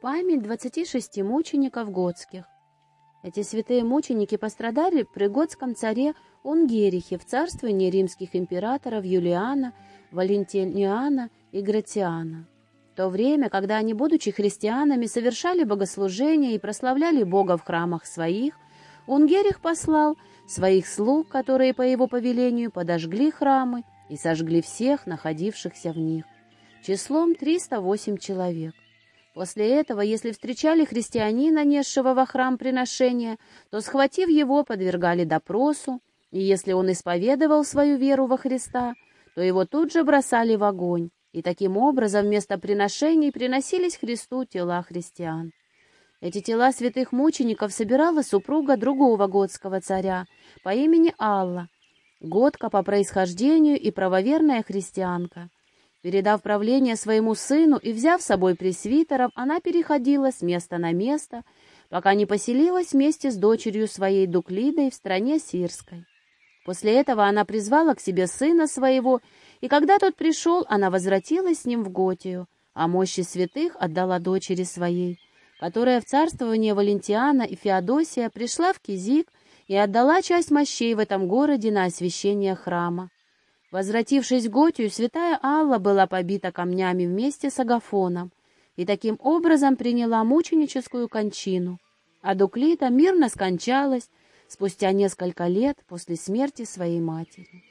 Память 26 мучеников готских. Эти святые мученики пострадали при готском царе Унгерихе в царствовании римских императоров Юлиана, Валентиниана и Гратиана. В то время, когда они, будучи христианами, совершали богослужения и прославляли Бога в храмах своих, Унгерих послал своих слуг, которые по его повелению подожгли храмы и сожгли всех, находившихся в них, числом 308 человек. После этого, если встречали христианина, несшего во храм приношения, то, схватив его, подвергали допросу, и если он исповедовал свою веру во Христа, то его тут же бросали в огонь, и таким образом вместо приношений приносились Христу тела христиан. Эти тела святых мучеников собирала супруга другого готского царя по имени Алла, готка по происхождению и правоверная христианка. Передав правление своему сыну и взяв с собой пресвитеров, она переходила с места на место, пока не поселилась вместе с дочерью своей Дуклидой в стране Сирской. После этого она призвала к себе сына своего, и когда тот пришел, она возвратилась с ним в Готию, а мощи святых отдала дочери своей, которая в царствование Валентиана и Феодосия пришла в Кизик и отдала часть мощей в этом городе на освящение храма. Возвратившись в Готию, святая Алла была побита камнями вместе с Агафоном и таким образом приняла мученическую кончину, а Дуклита мирно скончалась спустя несколько лет после смерти своей матери.